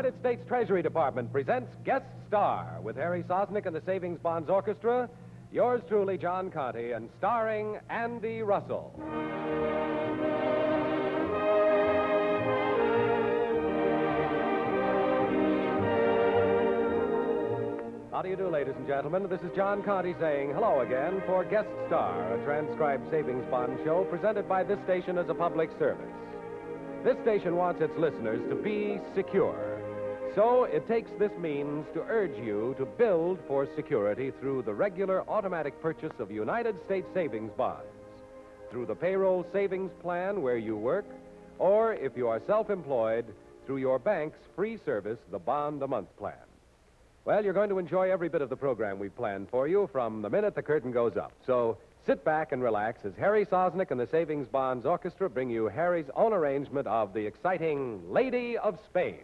United States Treasury Department presents Guest Star with Harry Sosnik and the Savings Bonds Orchestra. Yours truly, John Conte, and starring Andy Russell. How do you do, ladies and gentlemen? This is John Conte saying hello again for Guest Star, a transcribed savings bond show presented by this station as a public service. This station wants its listeners to be secure. So it takes this means to urge you to build for security through the regular automatic purchase of United States savings bonds, through the payroll savings plan where you work, or if you are self employed, through your bank's free service, the Bond a Month plan. Well, you're going to enjoy every bit of the program we've planned for you from the minute the curtain goes up. So sit back and relax as Harry Sosnik and the Savings Bonds Orchestra bring you Harry's own arrangement of the exciting Lady of Spain.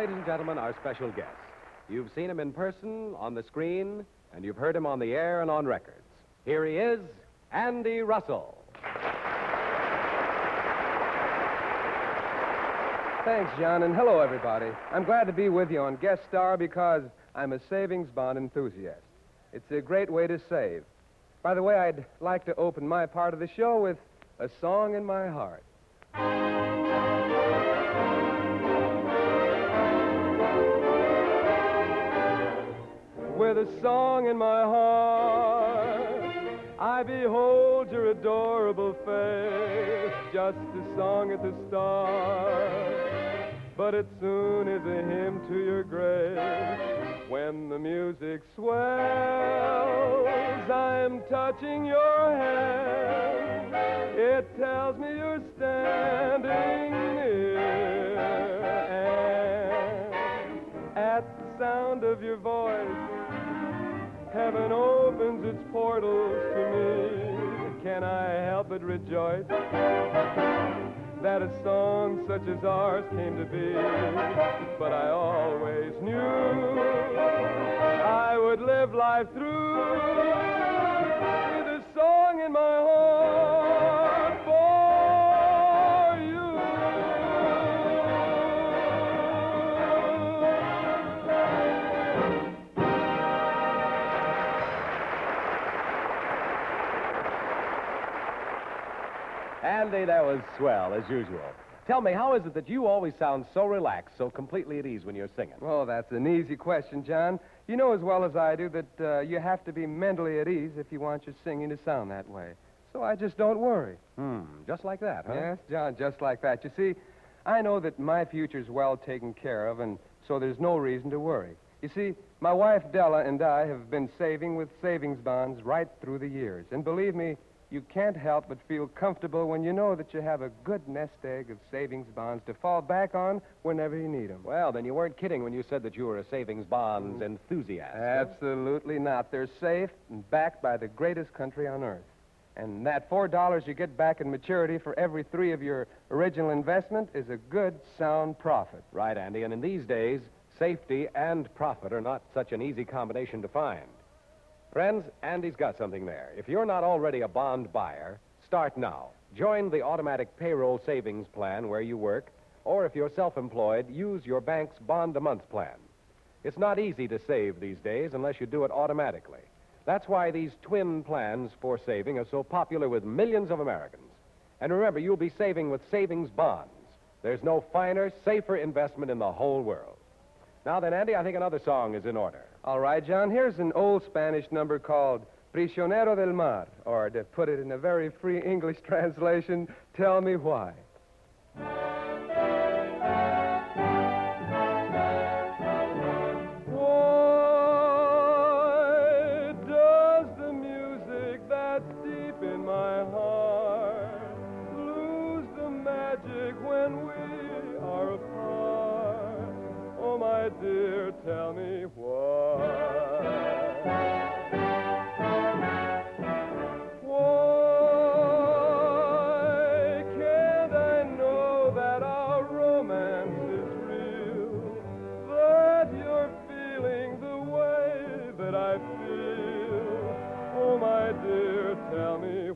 Ladies and gentlemen, our special guest. You've seen him in person, on the screen, and you've heard him on the air and on records. Here he is, Andy Russell. Thanks, John, and hello, everybody. I'm glad to be with you on Guest Star because I'm a savings bond enthusiast. It's a great way to save. By the way, I'd like to open my part of the show with a song in my heart. With a song in my heart, I behold your adorable face, just a song at the start. But it soon is a hymn to your grace. When the music swells, I'm touching your hand. It tells me you're standing near. Sound of your voice, Heaven opens its portals to me. Can I help but rejoice that a song such as ours came to be? But I always knew I would live life through with a song in my heart Andy, that was swell, as usual. Tell me, how is it that you always sound so relaxed, so completely at ease when you're singing? Well, that's an easy question, John. You know as well as I do that uh, you have to be mentally at ease if you want your singing to sound that way. So I just don't worry. Hmm, just like that, huh? Yes, John, just like that. You see, I know that my future's well taken care of, and so there's no reason to worry. You see, my wife Della and I have been saving with savings bonds right through the years. And believe me, you can't help but feel comfortable when you know that you have a good nest egg of savings bonds to fall back on whenever you need them. Well, then you weren't kidding when you said that you were a savings bonds mm. enthusiast. Absolutely not. They're safe and backed by the greatest country on earth. And that $4 you get back in maturity for every three of your original investment is a good, sound profit. Right, Andy. And in these days, safety and profit are not such an easy combination to find. Friends, Andy's got something there. If you're not already a bond buyer, start now. Join the automatic payroll savings plan where you work, or if you're self employed, use your bank's bond a month plan. It's not easy to save these days unless you do it automatically. That's why these twin plans for saving are so popular with millions of Americans. And remember, you'll be saving with savings bonds. There's no finer, safer investment in the whole world. Now then, Andy, I think another song is in order. All right, John, here's an old Spanish number called Prisionero del Mar, or to put it in a very free English translation, Tell Me Why. Tell me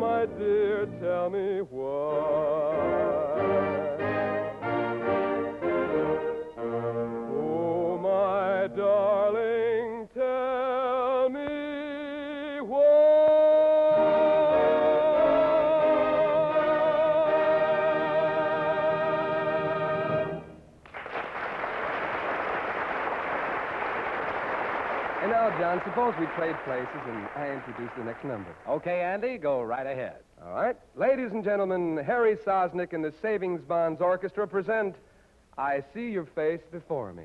my dear, tell me why. Suppose we trade places and I introduce the next number. Okay, Andy, go right ahead. All right. Ladies and gentlemen, Harry Sosnik and the Savings Bonds Orchestra present I See Your Face Before Me.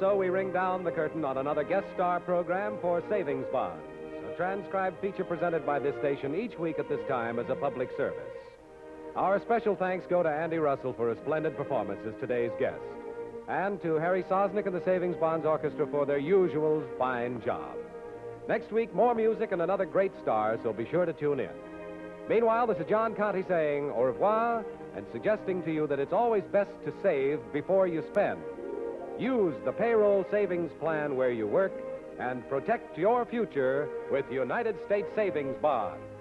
So we ring down the curtain on another guest star program for Savings Bonds, a transcribed feature presented by this station each week at this time as a public service. Our special thanks go to Andy Russell for a splendid performance as today's guest, and to Harry Sosnik and the Savings Bonds Orchestra for their usual fine job. Next week, more music and another great star, so be sure to tune in. Meanwhile, this is John Conte saying au revoir and suggesting to you that it's always best to save before you spend. Use the payroll savings plan where you work and protect your future with United States Savings Bonds.